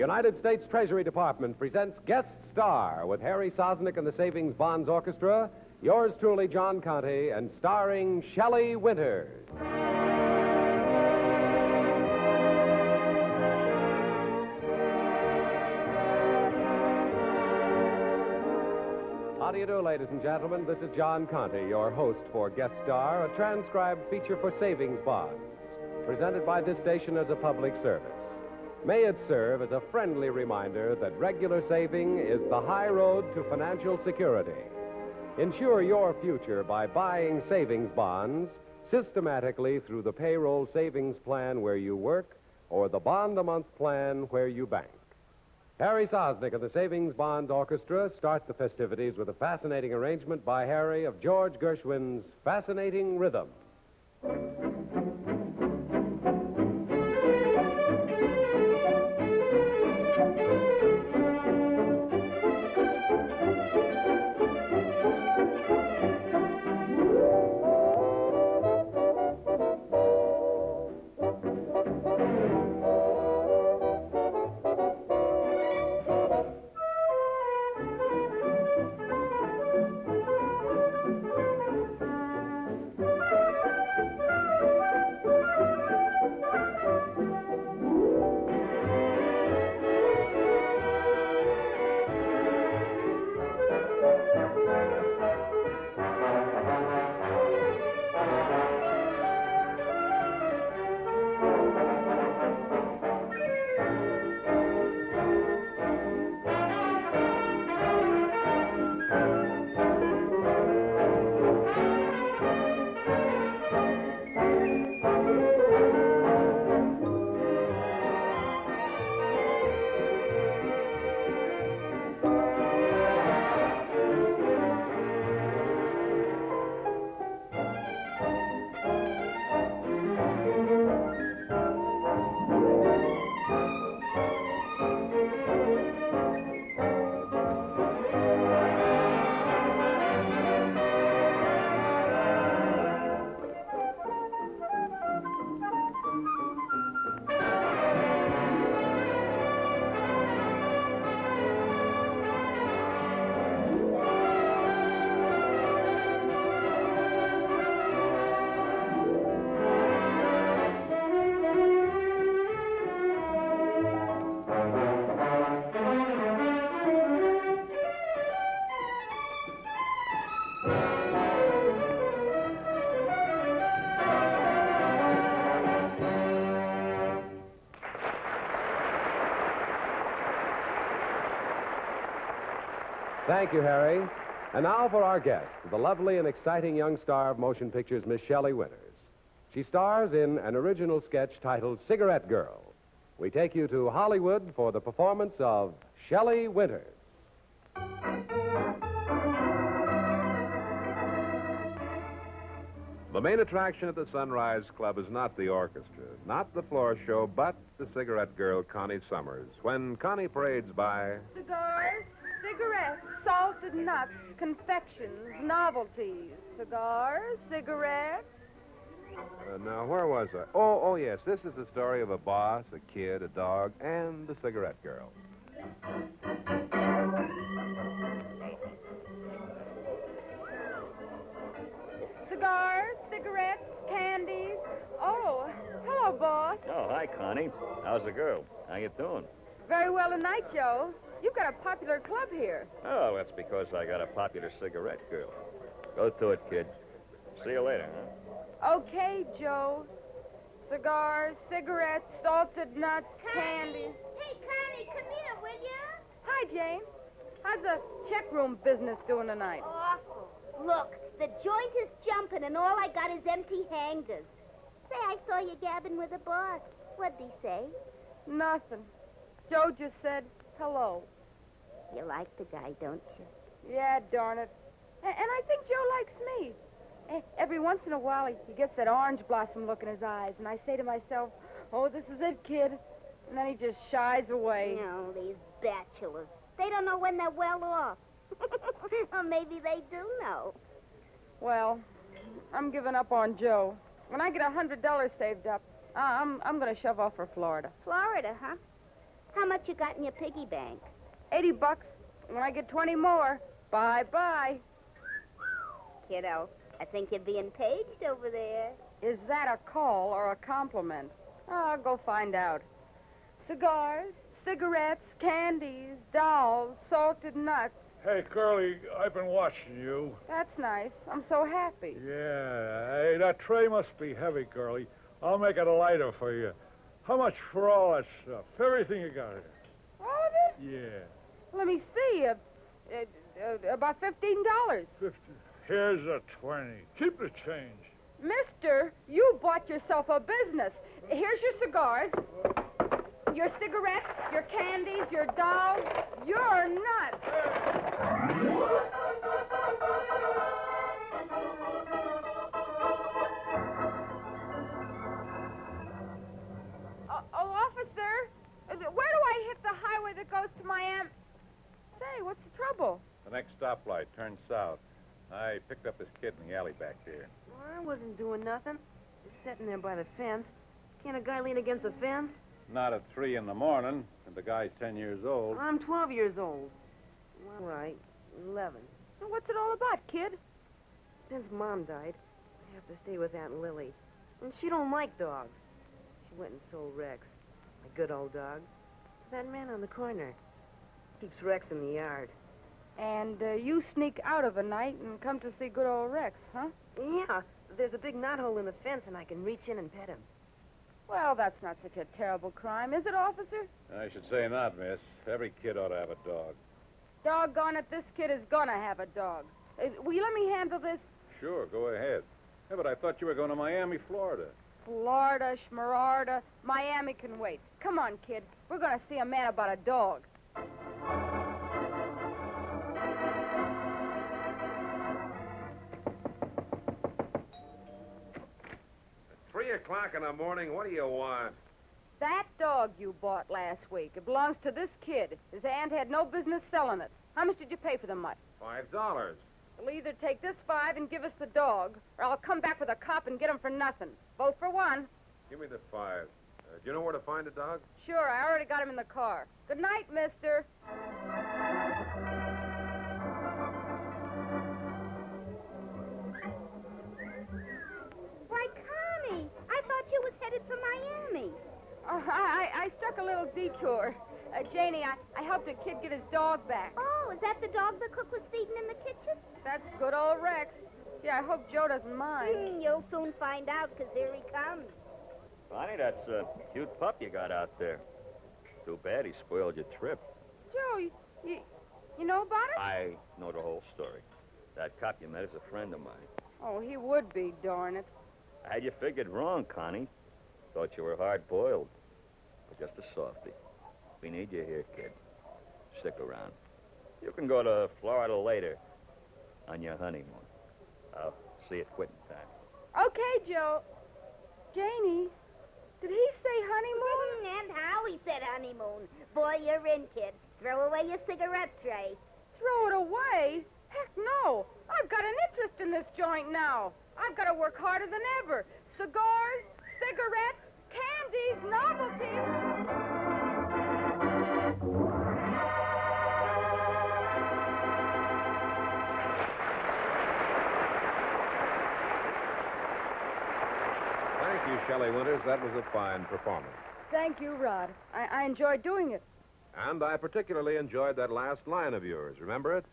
United States Treasury Department presents Guest Star with Harry Sosnik and the Savings Bonds Orchestra, yours truly, John Conte, and starring Shelley Winters. How do you do, ladies and gentlemen? This is John Conte, your host for Guest Star, a transcribed feature for savings bonds, presented by this station as a public service. May it serve as a friendly reminder that regular saving is the high road to financial security. Ensure your future by buying savings bonds systematically through the payroll savings plan where you work or the bond a month plan where you bank. Harry Sosnik of the Savings Bonds Orchestra start the festivities with a fascinating arrangement by Harry of George Gershwin's Fascinating Rhythm. Thank you, Harry. And now for our guest, the lovely and exciting young star of motion pictures, Miss Shelley Winters. She stars in an original sketch titled Cigarette Girl. We take you to Hollywood for the performance of Shelley Winters. The main attraction at the Sunrise Club is not the orchestra, not the floor show, but the cigarette girl, Connie Summers. When Connie parades by, Cigars, cigarettes, salted nuts, confections, novelties. Cigars, cigarettes. uh, now where was I? Oh, oh yes, this is the story of a boss, a kid, a dog, and the cigarette girl. Cigars, cigarettes, candies. Oh, hello, boss. Oh, hi, Connie. How's the girl? How you doing? Very well tonight, Joe. You've got a popular club here. Oh, that's because I got a popular cigarette girl. Go to it, kid. See you later, huh? Okay, Joe. Cigars, cigarettes, salted nuts, candy. Hey, Connie, come here, will you? Hi, Jane. How's the check room business doing tonight? Awful. Look, the joint is jumping, and all I got is empty hangers. Say, I saw you gabbing with the boss. What'd he say? Nothing. Joe just said hello. You like the guy, don't you? Yeah, darn it. And I think Joe likes me. Eh, Every once in a while, he he gets that orange blossom look in his eyes, and I say to myself, oh, this is it, kid. And then he just shies away. No, these bachelors. They don't know when they're well off. or maybe they do know. Well, I'm giving up on Joe. When I get a hundred dollars saved up, uh, I'm I'm going to shove off for Florida. Florida, huh? How much you got in your piggy bank? 80 bucks. When I get 20 more, bye-bye. Kiddo, I think you're being paged over there. Is that a call or a compliment? Oh, I'll go find out. Cigars, cigarettes, candies, dolls, salted nuts. Hey, Curly, I've been watching you. That's nice. I'm so happy. Yeah. Hey, that tray must be heavy, Curly. I'll make it lighter for you. How much for all that stuff? Everything you got here. All of it? Yeah. Let me see. Uh, uh, uh, about $15. Fifty. Here's a twenty. Keep the change. Mister, you bought yourself a business. Here's your cigars, your cigarettes, your candies, your dolls. You're nuts. Stoplight, turn south. I picked up this kid in the alley back there. Well, I wasn't doing nothing. Just sitting there by the fence. Can't a guy lean against a fence? Not at three in the morning, and the guy's ten years old. I'm 12 years old. Well, right. 11. So what's it all about, kid? Since Mom died, I have to stay with Aunt Lily. And she don't like dogs. She went and sold Rex, my good old dog, to that man on the corner. Keeps Rex in the yard. And uh, you sneak out of a night and come to see good old Rex, huh? Yeah, there's a big knothole in the fence, and I can reach in and pet him. Well, that's not such a terrible crime, is it, officer? I should say not, miss. Every kid ought to have a dog. Doggone it, this kid is gonna have a dog. Uh, will you let me handle this? Sure, go ahead. Yeah, but I thought you were going to Miami, Florida. Florida, Schmararda, Miami can wait. Come on, kid. We're gonna see a man about a dog. Three o'clock in the morning, what do you want? That dog you bought last week, it belongs to this kid. His aunt had no business selling it. How much did you pay for the mutt? Five dollars. You'll either take this five and give us the dog, or I'll come back with a cop and get him for nothing. Vote for one. Give me the five. Uh, do you know where to find the dog? Sure, I already got him in the car. Good night, mister. Headed for Miami. Oh, I, I, I struck a little detour. Uh, Janie, I, I helped a kid get his dog back. Oh, is that the dog the cook was feeding in the kitchen? That's good old Rex. Yeah, I hope Joe doesn't mind. Hmm, you'll soon find out, 'cause here he comes. Bonnie, that's a cute pup you got out there. Too bad he spoiled your trip. Joe, you, you, you know about it? I know the whole story. That cop you met is a friend of mine. Oh, he would be, darn it. I had you figured wrong, Connie. Thought you were hard boiled. But just a softie. We need you here, kid. Stick around. You can go to Florida later on your honeymoon. I'll see you at quitting time. Okay, Joe. Janie, did he say honeymoon? and how he said honeymoon. Boy, you're in, kid. Throw away your cigarette tray. Throw it away? Heck no. I've got an interest in this joint now. I've got to work harder than ever. Cigars, cigarettes, candies, novelties. Thank you, Shelley Winters. That was a fine performance. Thank you, Rod. I, I enjoyed doing it. And I particularly enjoyed that last line of yours. Remember it?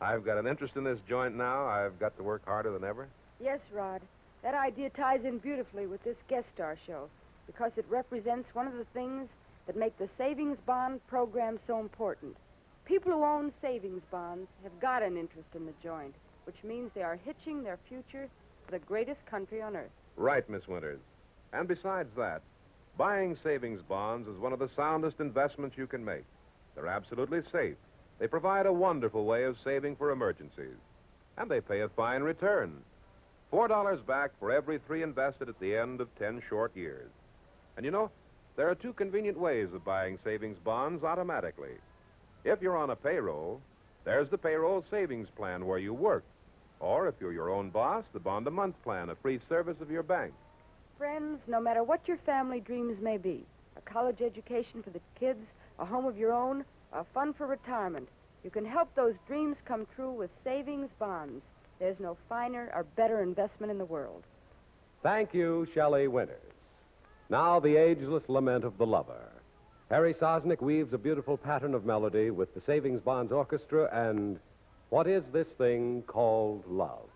I've got an interest in this joint now. I've got to work harder than ever. Yes, Rod. That idea ties in beautifully with this guest star show because it represents one of the things that make the savings bond program so important. People who own savings bonds have got an interest in the joint, which means they are hitching their future to the greatest country on earth. Right, Miss Winters. And besides that, buying savings bonds is one of the soundest investments you can make. They're absolutely safe. They provide a wonderful way of saving for emergencies. And they pay a fine return. Four dollars back for every three invested at the end of ten short years. And you know, there are two convenient ways of buying savings bonds automatically. If you're on a payroll, there's the payroll savings plan where you work. Or if you're your own boss, the bond a month plan, a free service of your bank. Friends, no matter what your family dreams may be, a college education for the kids, a home of your own, a fund for retirement. You can help those dreams come true with savings bonds. There's no finer or better investment in the world. Thank you, Shelley Winters. Now, the ageless lament of the lover. Harry Sosnik weaves a beautiful pattern of melody with the Savings Bonds Orchestra and What is This Thing Called Love?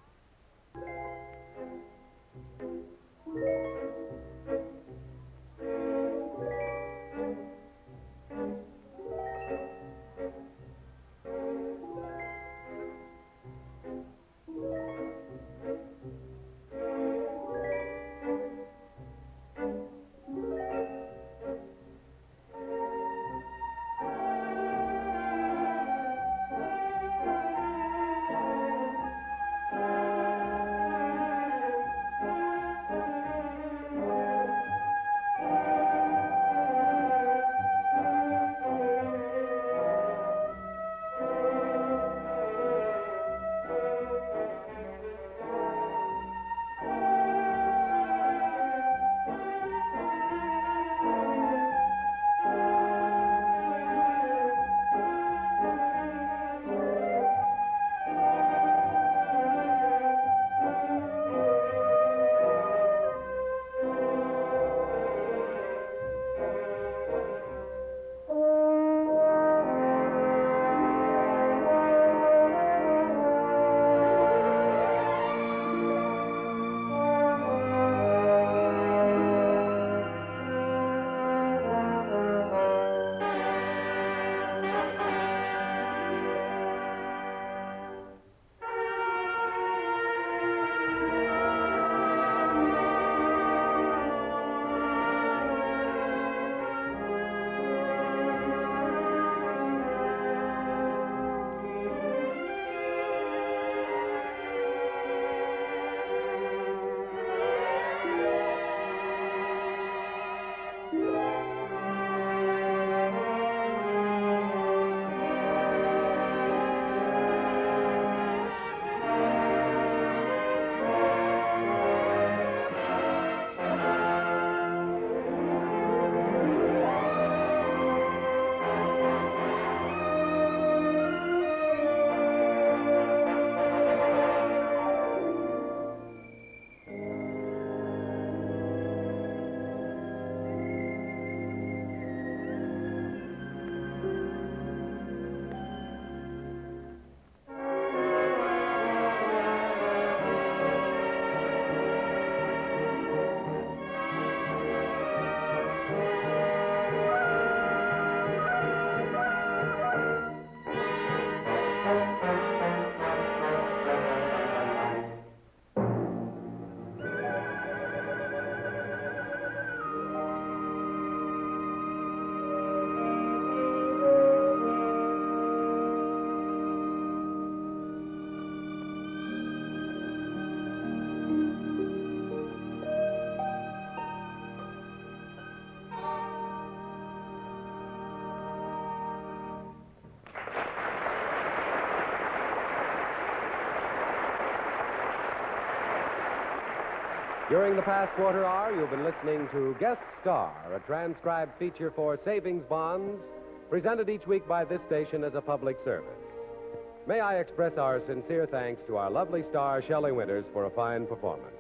During the past quarter hour, you've been listening to Guest Star, a transcribed feature for savings bonds, presented each week by this station as a public service. May I express our sincere thanks to our lovely star, Shelley Winters, for a fine performance.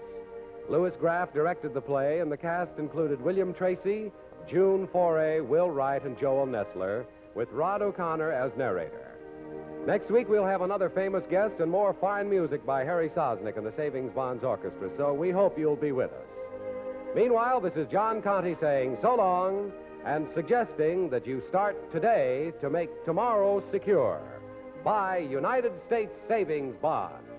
Louis Graff directed the play, and the cast included William Tracy, June Foray, Will Wright, and Joel Nessler, with Rod O'Connor as narrator. Next week, we'll have another famous guest and more fine music by Harry Sosnik and the Savings Bonds Orchestra, so we hope you'll be with us. Meanwhile, this is John Conte saying so long and suggesting that you start today to make tomorrow secure. Buy United States Savings Bonds.